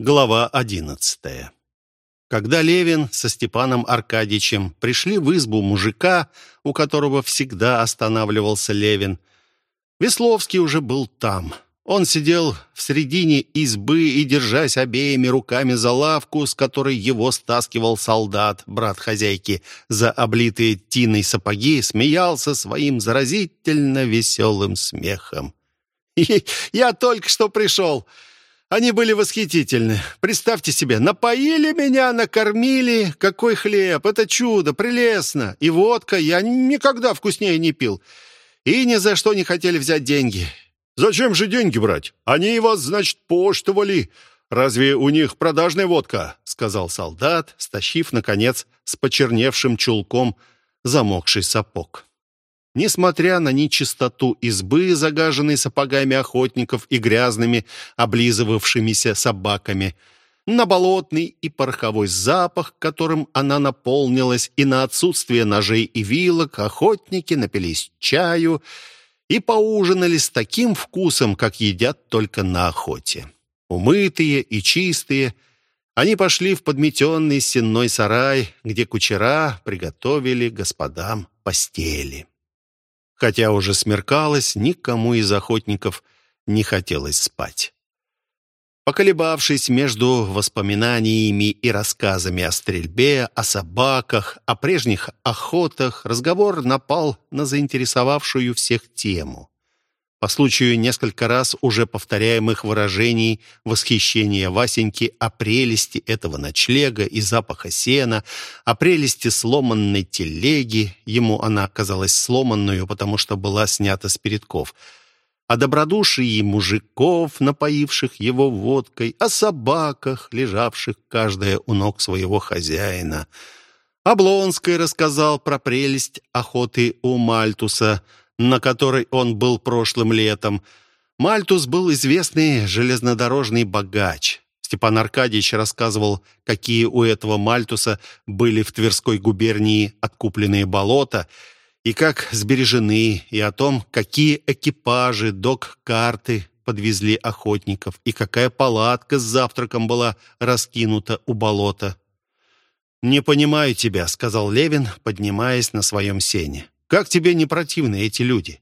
Глава одиннадцатая. Когда Левин со Степаном Аркадьичем пришли в избу мужика, у которого всегда останавливался Левин, Весловский уже был там. Он сидел в середине избы и, держась обеими руками за лавку, с которой его стаскивал солдат, брат хозяйки, за облитые тиной сапоги, смеялся своим заразительно веселым смехом. «Я только что пришел!» Они были восхитительны. Представьте себе, напоили меня, накормили. Какой хлеб! Это чудо, прелестно. И водка я никогда вкуснее не пил. И ни за что не хотели взять деньги. Зачем же деньги брать? Они вас, значит, поштовали. Разве у них продажная водка? Сказал солдат, стащив, наконец, с почерневшим чулком замокший сапог. Несмотря на нечистоту избы, загаженной сапогами охотников и грязными, облизывавшимися собаками, на болотный и пороховой запах, которым она наполнилась, и на отсутствие ножей и вилок, охотники напились чаю и поужинали с таким вкусом, как едят только на охоте. Умытые и чистые, они пошли в подметенный сенной сарай, где кучера приготовили господам постели. Хотя уже смеркалось, никому из охотников не хотелось спать. Поколебавшись между воспоминаниями и рассказами о стрельбе, о собаках, о прежних охотах, разговор напал на заинтересовавшую всех тему по случаю несколько раз уже повторяемых выражений восхищения Васеньки о прелести этого ночлега и запаха сена, о прелести сломанной телеги, ему она оказалась сломанную, потому что была снята с передков, о добродушии мужиков, напоивших его водкой, о собаках, лежавших каждая у ног своего хозяина. Облонский рассказал про прелесть охоты у Мальтуса – на которой он был прошлым летом. Мальтус был известный железнодорожный богач. Степан Аркадьевич рассказывал, какие у этого Мальтуса были в Тверской губернии откупленные болота и как сбережены, и о том, какие экипажи, док-карты подвезли охотников, и какая палатка с завтраком была раскинута у болота. «Не понимаю тебя», — сказал Левин, поднимаясь на своем сене. Как тебе не противны эти люди?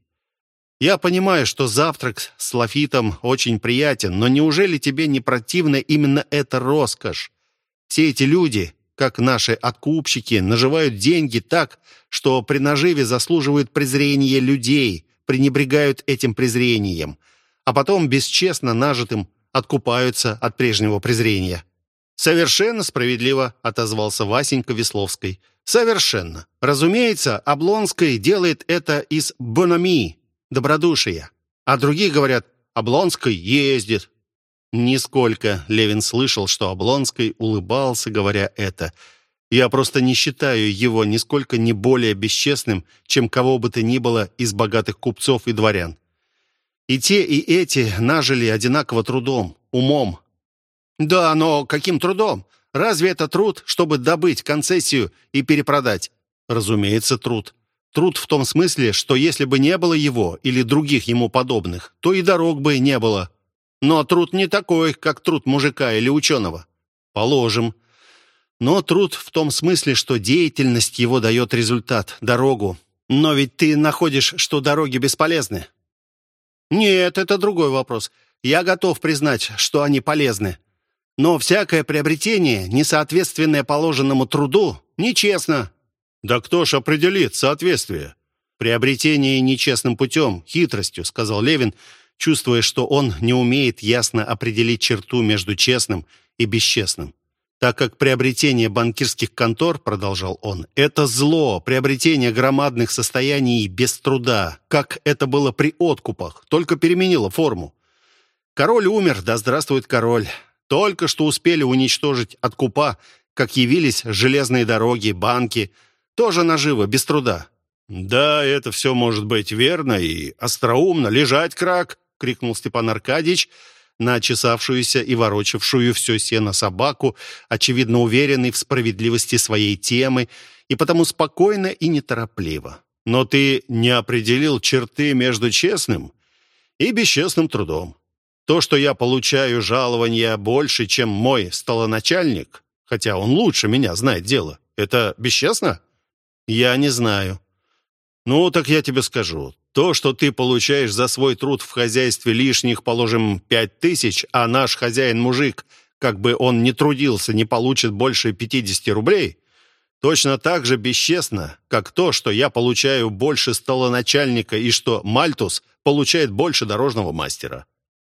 Я понимаю, что завтрак с лафитом очень приятен, но неужели тебе не противна именно эта роскошь? Все эти люди, как наши откупщики, наживают деньги так, что при наживе заслуживают презрения людей, пренебрегают этим презрением, а потом бесчестно нажитым откупаются от прежнего презрения. «Совершенно справедливо», — отозвался Васенька Весловской. Совершенно. Разумеется, Облонский делает это из бономии, добродушия. А другие говорят, Облонский ездит. Нисколько Левин слышал, что Облонский улыбался, говоря это. Я просто не считаю его нисколько не более бесчестным, чем кого бы то ни было из богатых купцов и дворян. И те, и эти нажили одинаково трудом, умом. Да, но каким трудом? Разве это труд, чтобы добыть концессию и перепродать? Разумеется, труд. Труд в том смысле, что если бы не было его или других ему подобных, то и дорог бы не было. Но труд не такой, как труд мужика или ученого. Положим. Но труд в том смысле, что деятельность его дает результат, дорогу. Но ведь ты находишь, что дороги бесполезны. Нет, это другой вопрос. Я готов признать, что они полезны. Но всякое приобретение, несоответственное положенному труду, нечестно. Да кто ж определит соответствие? Приобретение нечестным путем, хитростью, сказал Левин, чувствуя, что он не умеет ясно определить черту между честным и бесчестным. Так как приобретение банкирских контор, продолжал он, это зло, приобретение громадных состояний без труда, как это было при откупах, только переменило форму. Король умер, да здравствует король. Только что успели уничтожить от купа, как явились железные дороги, банки. Тоже наживо, без труда. «Да, это все может быть верно и остроумно. Лежать, крак!» — крикнул Степан Аркадьевич на чесавшуюся и ворочавшую все сено собаку, очевидно уверенный в справедливости своей темы, и потому спокойно и неторопливо. «Но ты не определил черты между честным и бесчестным трудом. То, что я получаю жалования больше, чем мой столоначальник, хотя он лучше меня знает дело, это бесчестно? Я не знаю. Ну, так я тебе скажу. То, что ты получаешь за свой труд в хозяйстве лишних, положим, пять тысяч, а наш хозяин-мужик, как бы он ни трудился, не получит больше 50 рублей, точно так же бесчестно, как то, что я получаю больше столоначальника и что Мальтус получает больше дорожного мастера.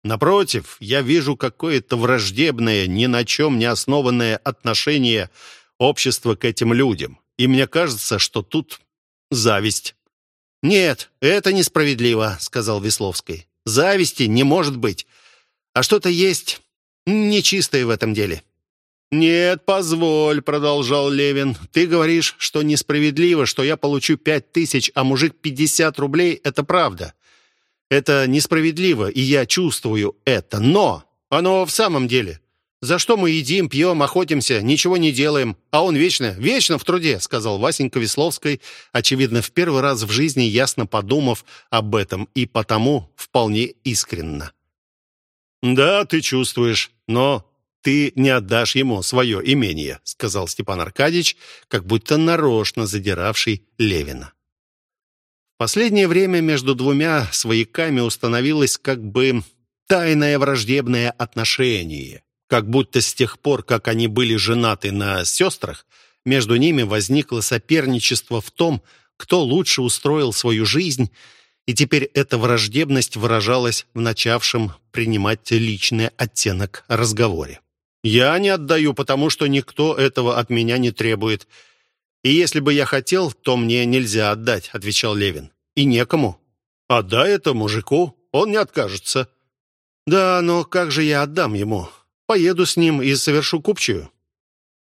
Напротив, я вижу какое-то враждебное, ни на чем не основанное отношение общества к этим людям. И мне кажется, что тут зависть. «Нет, это несправедливо», — сказал Весловский. «Зависти не может быть. А что-то есть нечистое в этом деле». «Нет, позволь», — продолжал Левин. «Ты говоришь, что несправедливо, что я получу пять тысяч, а мужик пятьдесят рублей. Это правда. Это несправедливо, и я чувствую это. Но оно в самом деле. За что мы едим, пьем, охотимся, ничего не делаем, а он вечно, вечно в труде», — сказал Васенька Весловской, очевидно, в первый раз в жизни ясно подумав об этом и потому вполне искренно. «Да, ты чувствуешь, но ты не отдашь ему свое имение», — сказал Степан Аркадьевич, как будто нарочно задиравший Левина. Последнее время между двумя свояками установилось как бы тайное враждебное отношение. Как будто с тех пор, как они были женаты на сестрах, между ними возникло соперничество в том, кто лучше устроил свою жизнь, и теперь эта враждебность выражалась в начавшем принимать личный оттенок разговоре. «Я не отдаю, потому что никто этого от меня не требует. «И если бы я хотел, то мне нельзя отдать», — отвечал Левин. «И некому». «Отдай это мужику, он не откажется». «Да, но как же я отдам ему? Поеду с ним и совершу купчую».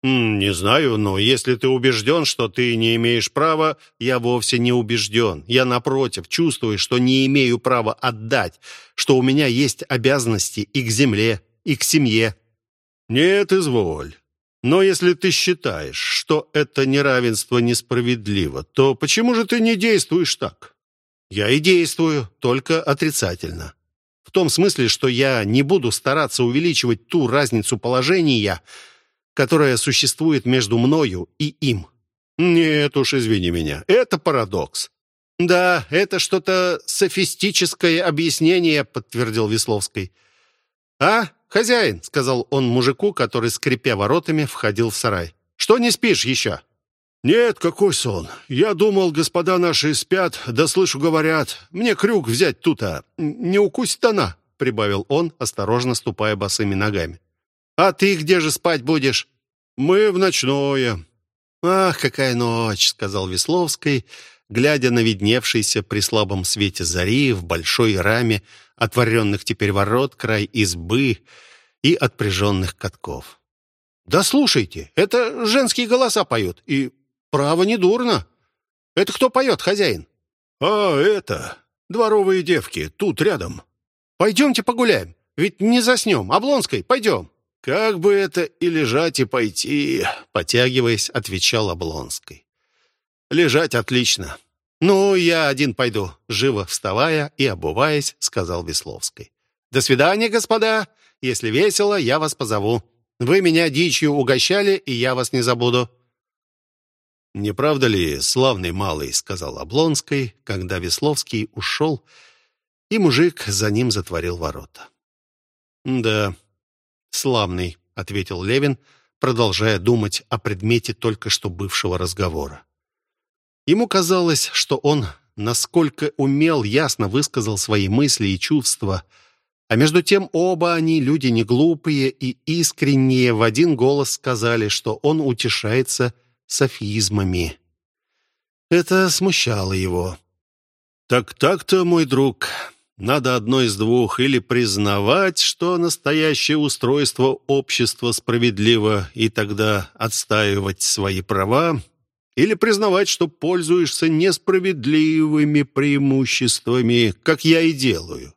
«Не знаю, но если ты убежден, что ты не имеешь права, я вовсе не убежден. Я, напротив, чувствую, что не имею права отдать, что у меня есть обязанности и к земле, и к семье». «Нет, изволь. Но если ты считаешь, что это неравенство несправедливо, то почему же ты не действуешь так? Я и действую, только отрицательно. В том смысле, что я не буду стараться увеличивать ту разницу положения, которая существует между мною и им. Нет уж, извини меня, это парадокс. Да, это что-то софистическое объяснение, подтвердил Весловский. А, «Хозяин», — сказал он мужику, который, скрипя воротами, входил в сарай. «Что не спишь еще?» «Нет, какой сон. Я думал, господа наши спят, да слышу, говорят. Мне крюк взять тут, а не укусит она», — прибавил он, осторожно ступая босыми ногами. «А ты где же спать будешь?» «Мы в ночное». «Ах, какая ночь», — сказал Весловский, глядя на видневшийся при слабом свете зари в большой раме отворенных теперь ворот, край избы и отпряженных катков. «Да слушайте, это женские голоса поют, и право не дурно. Это кто поет, хозяин?» «А, это, дворовые девки, тут рядом». «Пойдемте погуляем, ведь не заснем. Облонской, пойдем». «Как бы это и лежать, и пойти», — потягиваясь, отвечал Облонской. «Лежать отлично. «Ну, я один пойду», — живо вставая и обуваясь, сказал Весловской. «До свидания, господа. Если весело, я вас позову. Вы меня дичью угощали, и я вас не забуду». «Не правда ли, славный малый?» — сказал Облонский, когда Весловский ушел, и мужик за ним затворил ворота. «Да, славный», — ответил Левин, продолжая думать о предмете только что бывшего разговора. Ему казалось, что он, насколько умел, ясно высказал свои мысли и чувства, а между тем оба они, люди не глупые и искренние, в один голос сказали, что он утешается софизмами. Это смущало его. «Так так-то, мой друг, надо одно из двух, или признавать, что настоящее устройство общества справедливо, и тогда отстаивать свои права, или признавать, что пользуешься несправедливыми преимуществами, как я и делаю,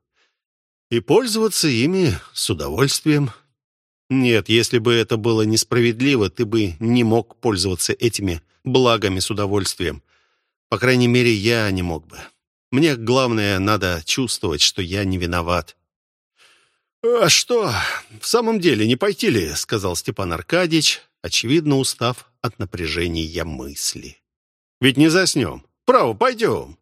и пользоваться ими с удовольствием. Нет, если бы это было несправедливо, ты бы не мог пользоваться этими благами с удовольствием. По крайней мере, я не мог бы. Мне главное, надо чувствовать, что я не виноват. «А что, в самом деле не пойти ли?» — сказал Степан Аркадьевич, очевидно устав от напряжения мысли. «Ведь не заснем. Право, пойдем».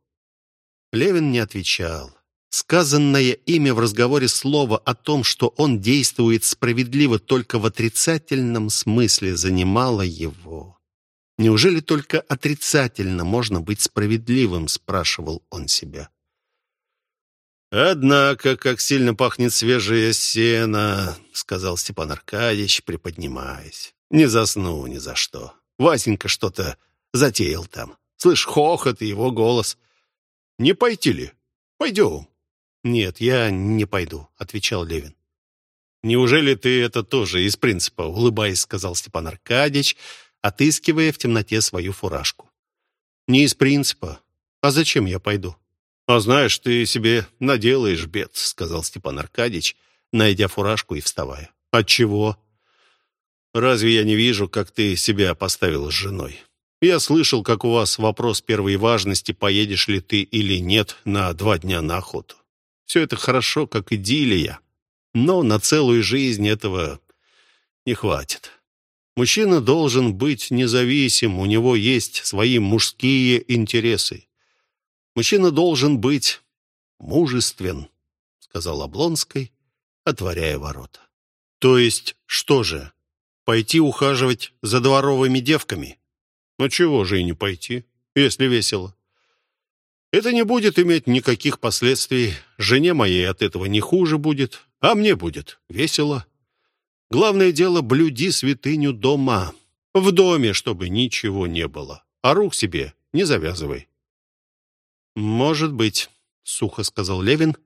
Левин не отвечал. Сказанное имя в разговоре слово о том, что он действует справедливо только в отрицательном смысле, занимало его. «Неужели только отрицательно можно быть справедливым?» — спрашивал он себя. «Однако, как сильно пахнет свежее сено», — сказал Степан Аркадьевич, приподнимаясь. «Не засну ни за что. Васенька что-то затеял там. Слышь, хохот и его голос. Не пойти ли? Пойдем». «Нет, я не пойду», — отвечал Левин. «Неужели ты это тоже из принципа?» — улыбаясь, сказал Степан Аркадьевич, отыскивая в темноте свою фуражку. «Не из принципа. А зачем я пойду?» «А знаешь, ты себе наделаешь бед», — сказал Степан Аркадьевич, найдя фуражку и вставая. «Отчего?» «Разве я не вижу, как ты себя поставил с женой? Я слышал, как у вас вопрос первой важности, поедешь ли ты или нет на два дня на охоту. Все это хорошо, как идиллия, но на целую жизнь этого не хватит. Мужчина должен быть независим, у него есть свои мужские интересы. Мужчина должен быть мужествен, сказал Облонской, отворяя ворота. То есть что же, пойти ухаживать за дворовыми девками? Ну чего же и не пойти, если весело. Это не будет иметь никаких последствий. Жене моей от этого не хуже будет, а мне будет весело. Главное дело, блюди святыню дома. В доме, чтобы ничего не было. А рук себе не завязывай. «Может быть», — сухо сказал Левин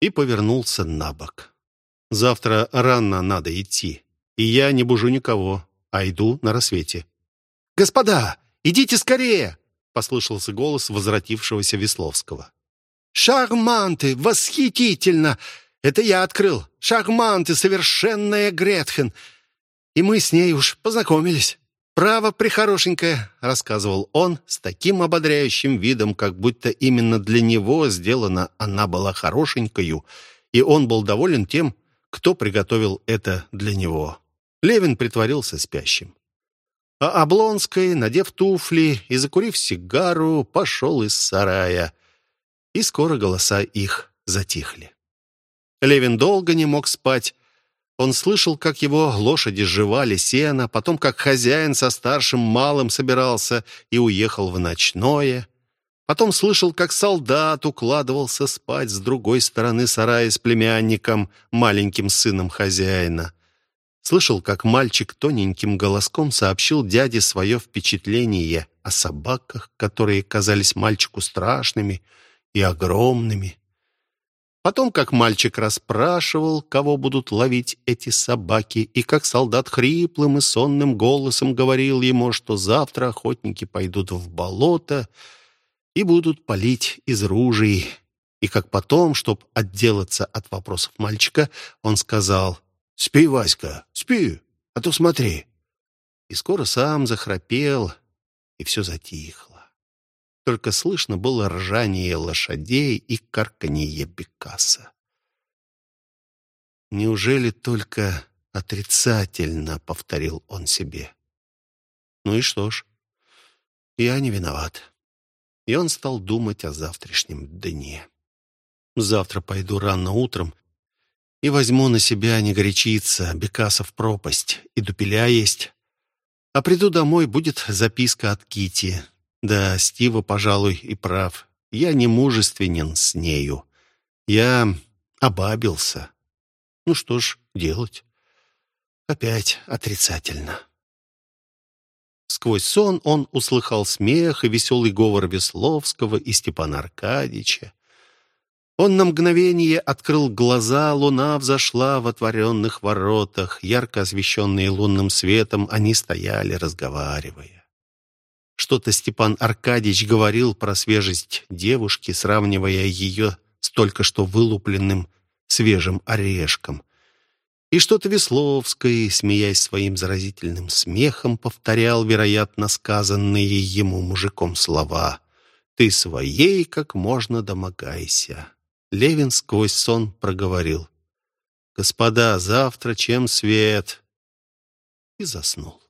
и повернулся на бок. «Завтра рано надо идти, и я не бужу никого, а иду на рассвете». «Господа, идите скорее!» — послышался голос возвратившегося Весловского. «Шарманты! Восхитительно! Это я открыл! Шарманты! Совершенная Гретхен! И мы с ней уж познакомились!» «Право, прихорошенькая», — рассказывал он с таким ободряющим видом, как будто именно для него сделана она была хорошенькою, и он был доволен тем, кто приготовил это для него. Левин притворился спящим. А Облонский, надев туфли и закурив сигару, пошел из сарая. И скоро голоса их затихли. Левин долго не мог спать. Он слышал, как его лошади жевали сено, потом как хозяин со старшим малым собирался и уехал в ночное. Потом слышал, как солдат укладывался спать с другой стороны сарая с племянником, маленьким сыном хозяина. Слышал, как мальчик тоненьким голоском сообщил дяде свое впечатление о собаках, которые казались мальчику страшными и огромными. Потом, как мальчик расспрашивал, кого будут ловить эти собаки, и как солдат хриплым и сонным голосом говорил ему, что завтра охотники пойдут в болото и будут палить из ружей. И как потом, чтобы отделаться от вопросов мальчика, он сказал «Спи, Васька, спи, а то смотри». И скоро сам захрапел, и все затихло. Только слышно было ржание лошадей и карканье Бекаса. «Неужели только отрицательно?» — повторил он себе. «Ну и что ж, я не виноват». И он стал думать о завтрашнем дне. «Завтра пойду рано утром и возьму на себя не горячиться, Бекасов пропасть, и дупеля есть. А приду домой, будет записка от Кити. Да, Стива, пожалуй, и прав. Я не мужественен с нею. Я обабился. Ну что ж делать? Опять отрицательно. Сквозь сон он услыхал смех и веселый говор Весловского и Степана Аркадьича. Он на мгновение открыл глаза, луна взошла в отворенных воротах. Ярко освещенные лунным светом, они стояли, разговаривая. Что-то Степан Аркадьевич говорил про свежесть девушки, сравнивая ее с только что вылупленным свежим орешком. И что-то Весловский, смеясь своим заразительным смехом, повторял, вероятно, сказанные ему мужиком слова «Ты своей как можно домогайся». Левин сквозь сон проговорил. Господа, завтра чем свет?» И заснул.